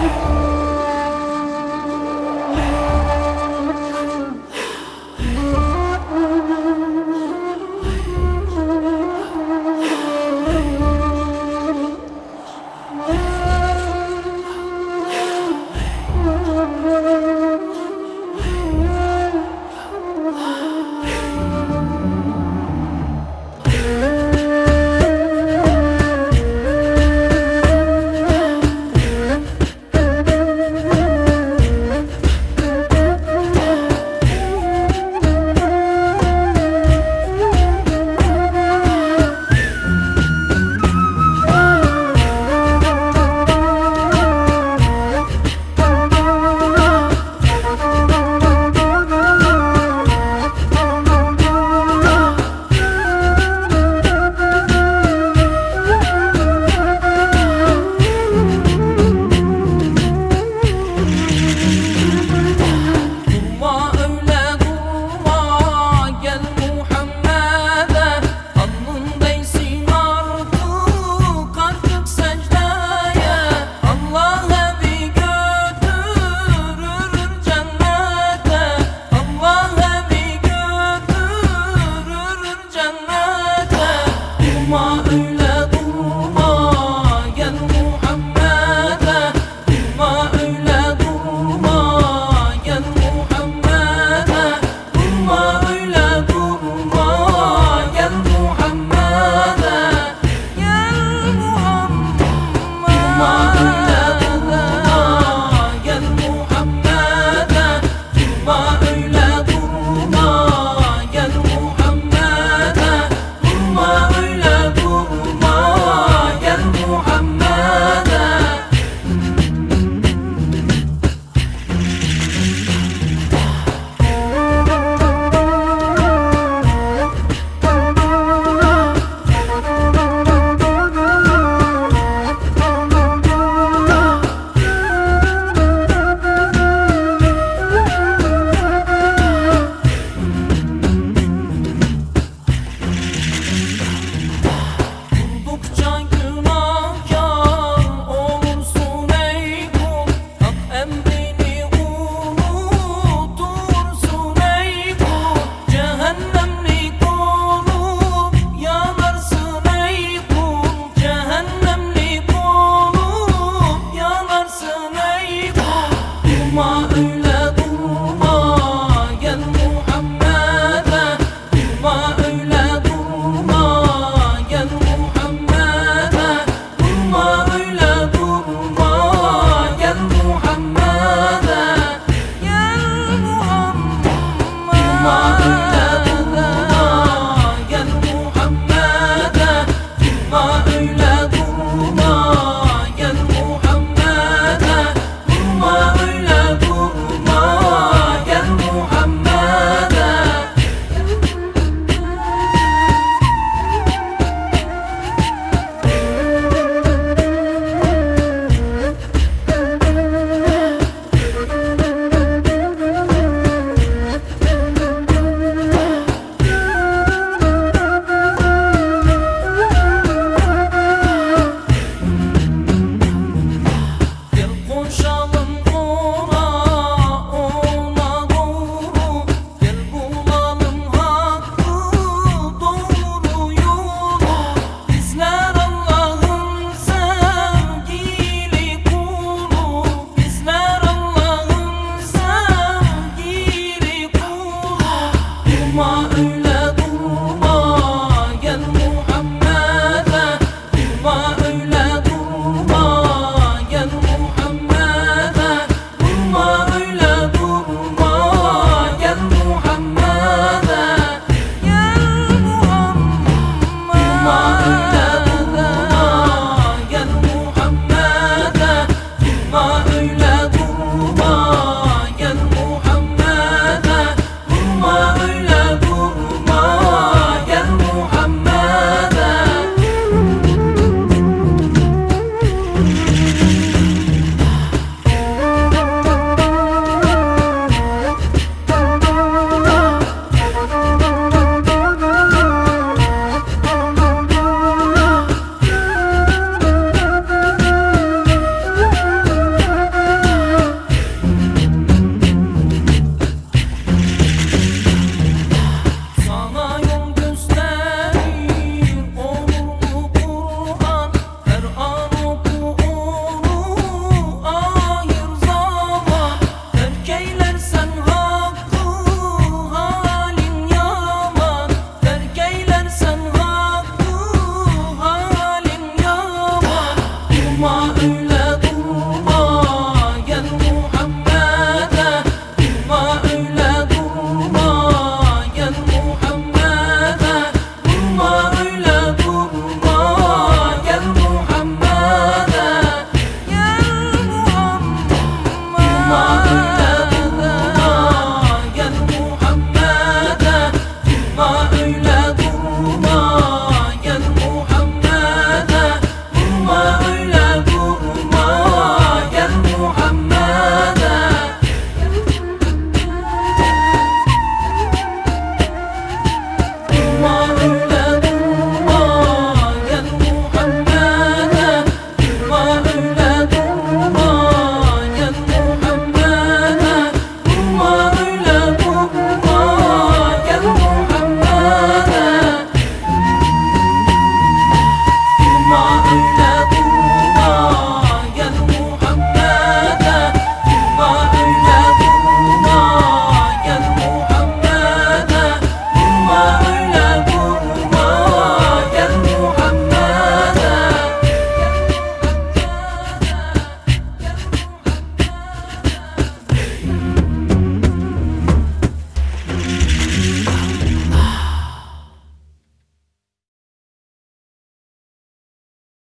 Durma